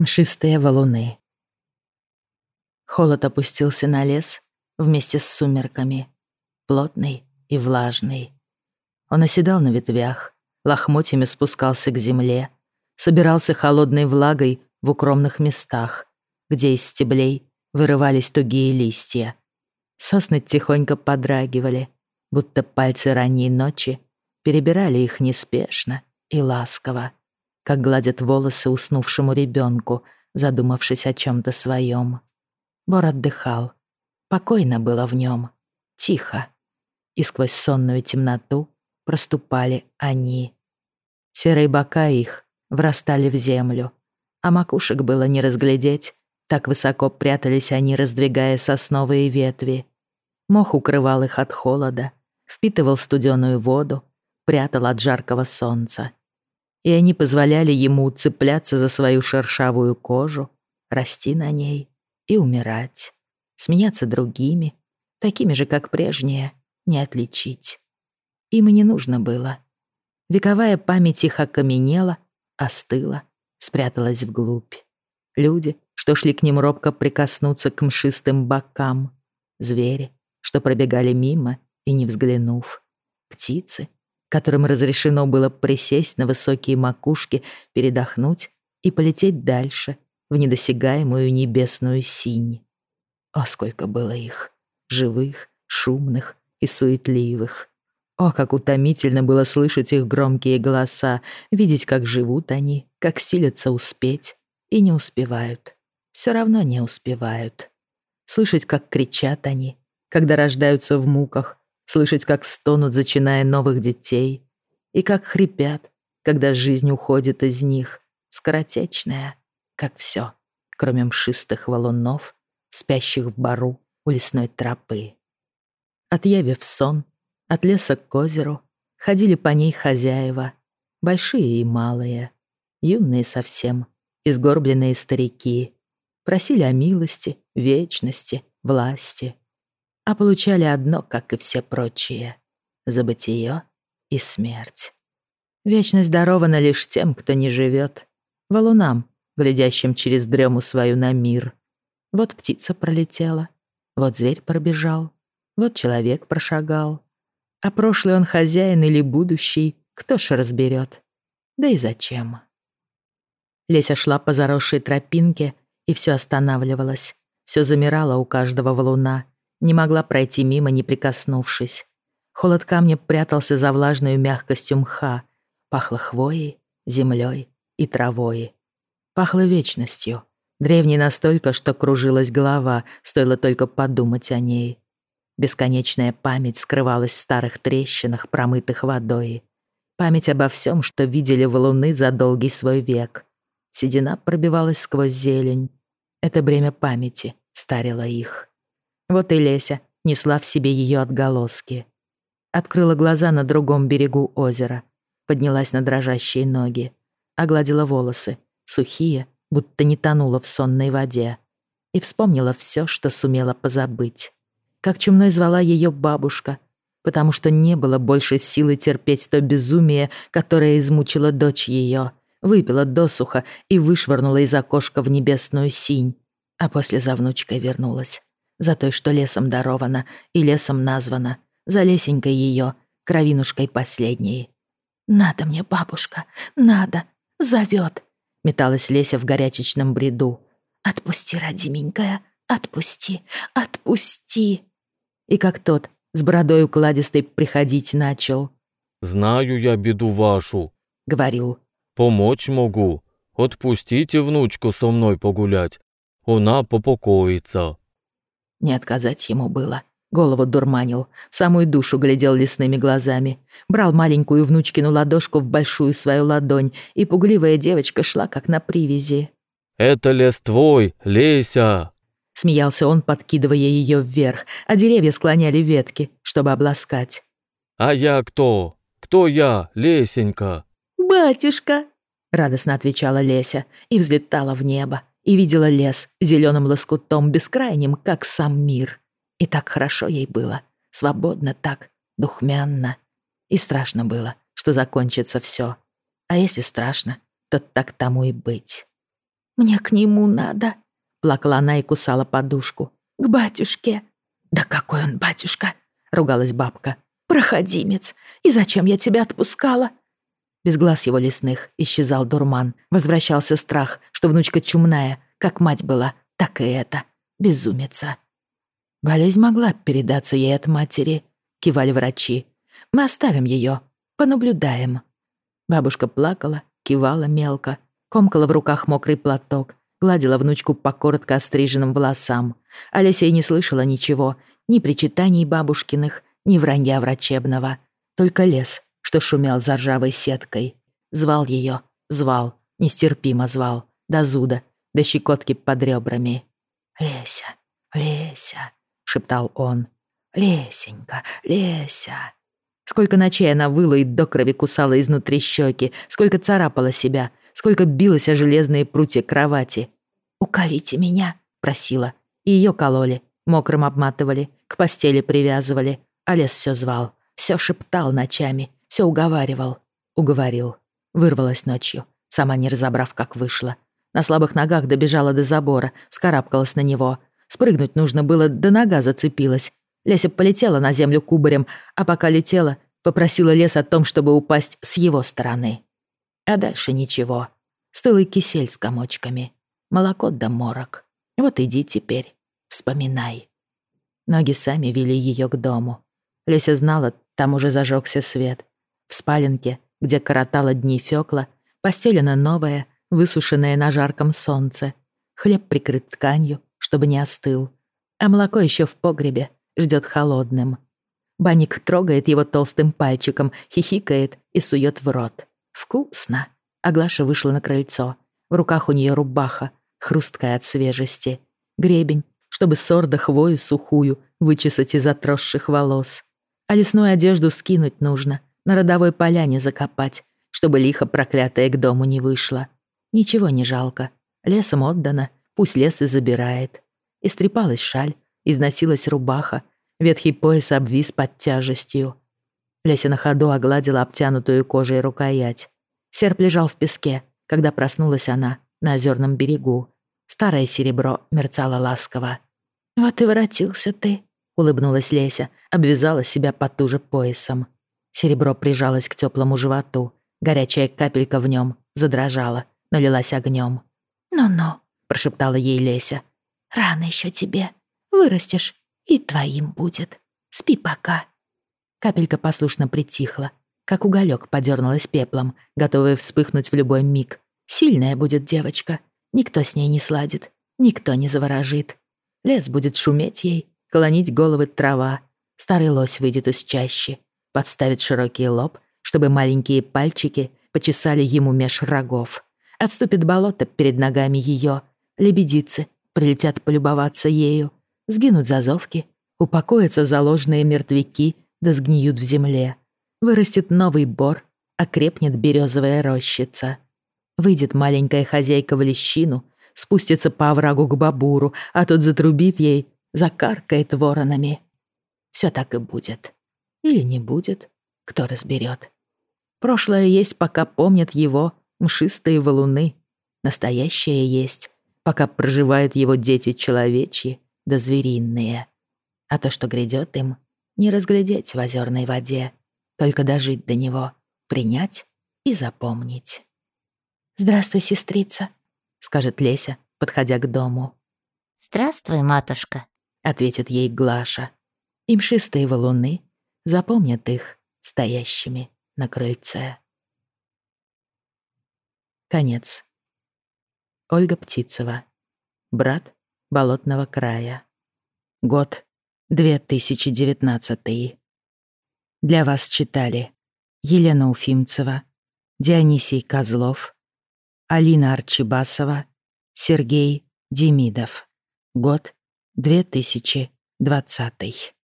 Мшистые валуны. Холод опустился на лес вместе с сумерками, плотный и влажный. Он оседал на ветвях, лохмотьями спускался к земле, собирался холодной влагой в укромных местах, где из стеблей вырывались тугие листья. Сосны тихонько подрагивали, будто пальцы ранней ночи перебирали их неспешно и ласково как гладят волосы уснувшему ребенку, задумавшись о чем-то своем. Бор отдыхал. Покойно было в нем. Тихо. И сквозь сонную темноту проступали они. Серые бока их врастали в землю, а макушек было не разглядеть, так высоко прятались они, раздвигая сосновые ветви. Мох укрывал их от холода, впитывал студеную воду, прятал от жаркого солнца и они позволяли ему цепляться за свою шершавую кожу, расти на ней и умирать, сменяться другими, такими же, как прежние, не отличить. Им и не нужно было. Вековая память их окаменела, остыла, спряталась вглубь. Люди, что шли к ним робко прикоснуться к мшистым бокам, звери, что пробегали мимо и не взглянув, птицы, которым разрешено было присесть на высокие макушки, передохнуть и полететь дальше, в недосягаемую небесную синь. О, сколько было их! Живых, шумных и суетливых. О, как утомительно было слышать их громкие голоса, видеть, как живут они, как силятся успеть, и не успевают. Все равно не успевают. Слышать, как кричат они, когда рождаются в муках, слышать, как стонут, зачиная новых детей, и как хрипят, когда жизнь уходит из них, скоротечная, как все, кроме мшистых валунов, спящих в бару у лесной тропы. От яви в сон, от леса к озеру, ходили по ней хозяева, большие и малые, юные совсем, изгорбленные старики, просили о милости, вечности, власти — а получали одно, как и все прочие — забытие и смерть. Вечность дарована лишь тем, кто не живет, валунам, глядящим через дрему свою на мир. Вот птица пролетела, вот зверь пробежал, вот человек прошагал. А прошлый он хозяин или будущий, кто ж разберет? Да и зачем? Леся шла по заросшей тропинке, и все останавливалось. Все замирало у каждого валуна, не могла пройти мимо, не прикоснувшись. Холод камня прятался за влажную мягкостью мха. Пахло хвоей, землей и травой. Пахло вечностью. Древней настолько, что кружилась голова, стоило только подумать о ней. Бесконечная память скрывалась в старых трещинах, промытых водой. Память обо всем, что видели валуны за долгий свой век. Седина пробивалась сквозь зелень. Это бремя памяти старило их. Вот и Леся несла в себе ее отголоски. Открыла глаза на другом берегу озера, поднялась на дрожащие ноги, огладила волосы, сухие, будто не тонула в сонной воде, и вспомнила все, что сумела позабыть. Как чумной звала ее бабушка, потому что не было больше силы терпеть то безумие, которое измучило дочь ее, выпила досуха и вышвырнула из окошка в небесную синь, а после за внучкой вернулась за той, что лесом дарована и лесом названа, за лесенькой ее, кровинушкой последней. «Надо мне, бабушка, надо, зовет», — металась Леся в горячечном бреду. «Отпусти, родименькая, отпусти, отпусти!» И как тот с бородой укладистой приходить начал. «Знаю я беду вашу», — говорил. «Помочь могу. Отпустите внучку со мной погулять. Она попокоится». Не отказать ему было. Голову дурманил, самую душу глядел лесными глазами. Брал маленькую внучкину ладошку в большую свою ладонь, и пугливая девочка шла как на привязи. «Это лес твой, Леся!» Смеялся он, подкидывая ее вверх, а деревья склоняли ветки, чтобы обласкать. «А я кто? Кто я, Лесенька?» «Батюшка!» — радостно отвечала Леся и взлетала в небо и видела лес зеленым лоскутом бескрайним, как сам мир. И так хорошо ей было, свободно так, духмянно. И страшно было, что закончится все. А если страшно, то так тому и быть. «Мне к нему надо», — плакала она и кусала подушку. «К батюшке». «Да какой он батюшка!» — ругалась бабка. «Проходимец! И зачем я тебя отпускала?» Без глаз его лесных исчезал дурман. Возвращался страх, что внучка чумная, как мать была, так и это. Безумица. Болезнь могла передаться ей от матери, кивали врачи. Мы оставим ее, понаблюдаем. Бабушка плакала, кивала мелко, комкала в руках мокрый платок, гладила внучку по коротко остриженным волосам. Олеся и не слышала ничего, ни причитаний бабушкиных, ни вранья врачебного. Только лес, что шумел за ржавой сеткой. Звал ее, звал, нестерпимо звал, до зуда, до щекотки под ребрами. «Леся, Леся», — шептал он. «Лесенька, Леся». Сколько ночей она выла и до крови кусала изнутри щеки, сколько царапала себя, сколько билась о железные прутья кровати. «Уколите меня», — просила. И ее кололи, мокрым обматывали, к постели привязывали. А лес все звал, все шептал ночами, все уговаривал. Уговорил. Вырвалась ночью, сама не разобрав, как вышла. На слабых ногах добежала до забора, вскарабкалась на него. Спрыгнуть нужно было, до нога зацепилась. Леся полетела на землю кубарем, а пока летела, попросила лес о том, чтобы упасть с его стороны. А дальше ничего. Стылый кисель с комочками. Молоко да морок. Вот иди теперь, вспоминай. Ноги сами вели ее к дому. Леся знала, там уже зажегся свет. В спаленке, где коротала дни Фёкла, постелена новая, высушенная на жарком солнце. Хлеб прикрыт тканью, чтобы не остыл. А молоко еще в погребе, ждет холодным. Баник трогает его толстым пальчиком, хихикает и сует в рот. Вкусно. Аглаша вышла на крыльцо. В руках у нее рубаха, хрусткая от свежести. Гребень, чтобы сорда хвою сухую вычесать из отросших волос. А лесную одежду скинуть нужно, на родовой поляне закопать, чтобы лихо проклятая к дому не вышла. Ничего не жалко. Лесом отдано, пусть лес и забирает. Истрепалась шаль, износилась рубаха, ветхий пояс обвис под тяжестью. Леся на ходу огладила обтянутую кожей рукоять. Серп лежал в песке, когда проснулась она на озерном берегу. Старое серебро мерцало ласково. «Вот и воротился ты», — улыбнулась Леся, обвязала себя потуже поясом. Серебро прижалось к теплому животу. Горячая капелька в нем задрожала, налилась огнем. «Ну-ну», — прошептала ей Леся. «Рано еще тебе. Вырастешь, и твоим будет. Спи пока». Капелька послушно притихла, как уголек подернулась пеплом, готовая вспыхнуть в любой миг. Сильная будет девочка. Никто с ней не сладит, никто не заворожит. Лес будет шуметь ей, клонить головы трава. Старый лось выйдет из чащи, подставит широкий лоб, чтобы маленькие пальчики почесали ему меж рогов. Отступит болото перед ногами ее. Лебедицы прилетят полюбоваться ею сгинут зазовки, упокоятся заложенные мертвяки, да сгниют в земле. Вырастет новый бор, окрепнет березовая рощица. Выйдет маленькая хозяйка в лещину, спустится по оврагу к бабуру, а тот затрубит ей, закаркает воронами. Все так и будет. Или не будет, кто разберет. Прошлое есть, пока помнят его мшистые валуны. Настоящее есть, пока проживают его дети человечьи да звериные. А то, что грядет им, не разглядеть в озерной воде, только дожить до него, принять и запомнить. «Здравствуй, сестрица», — скажет Леся, подходя к дому. «Здравствуй, матушка», — ответит ей Глаша. И мшистые валуны запомнят их стоящими на крыльце. Конец. Ольга Птицева. Брат Болотного края. Год 2019. Для вас читали Елена Уфимцева, Дионисий Козлов, Алина Арчибасова, Сергей Демидов. Год 2020.